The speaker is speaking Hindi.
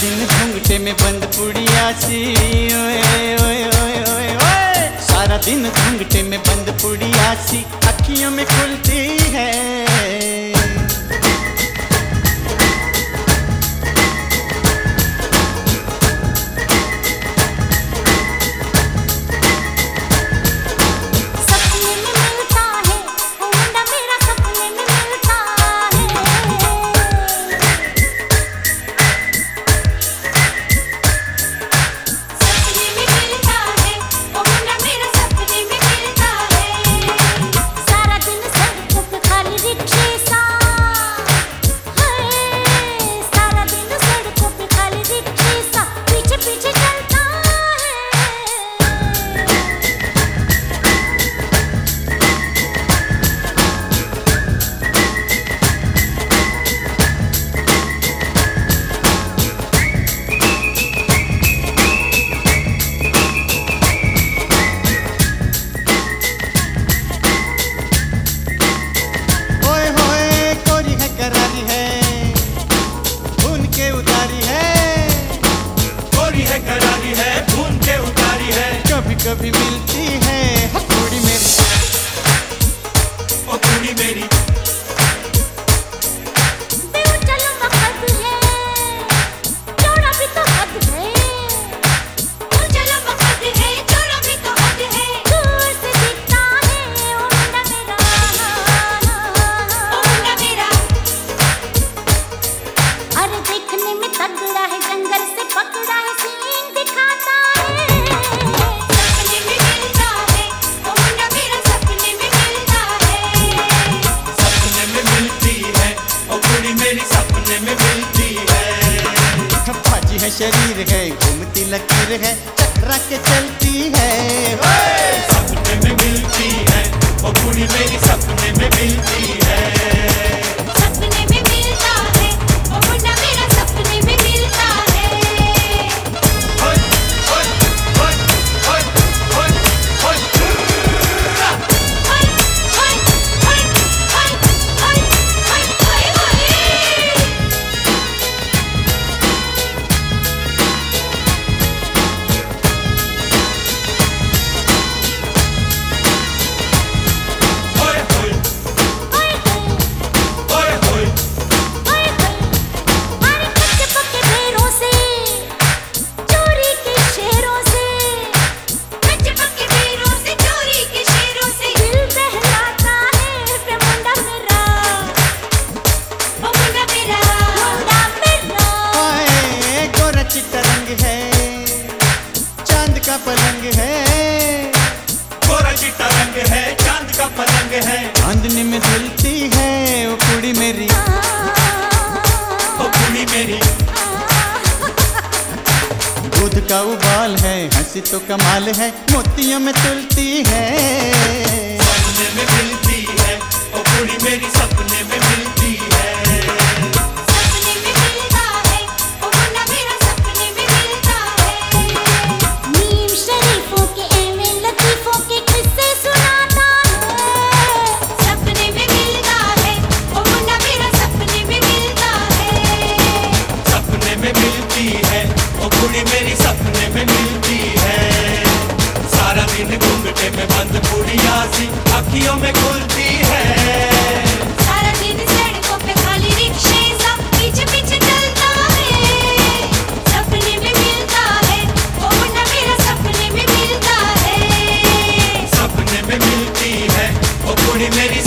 दिन घूंघटे में बंद पुड़िया सी, ओए ओए ओए ओए ओए। सारा दिन घूंघटे में बंद पुड़िया सी। अखियों में खुलती करारी है खून के उतारी है। कभी कभी मिलती है थोड़ी मेरी। ओ कुड़ी मेरी। मेरी में मिलती है भाजी है शरीर है घूमती लकीर है चक्रा के चलती है! सपने में मिलती है। में धुलती है वो कुड़ी मेरी। वो कुड़ी मेरी। दूध का उबाल है, हँसी तो कमाल है, मोतियों में तुलती है। सपने में मिलती है, ओ कुड़ी मेरी सपने कुड़ी मेरी सपने में मिलती है। सारा दिन घूंघटे में बंद पुड़िया सी अखियों में खुलती है। सारा दिन सड़कों पे खाली रिक्शे सा पीछे पीछे चलता है। सपने में मिलता है मुन्ना मेरा सपने में मिलता है। सपने में मिलती है ओ कुड़ी मेरी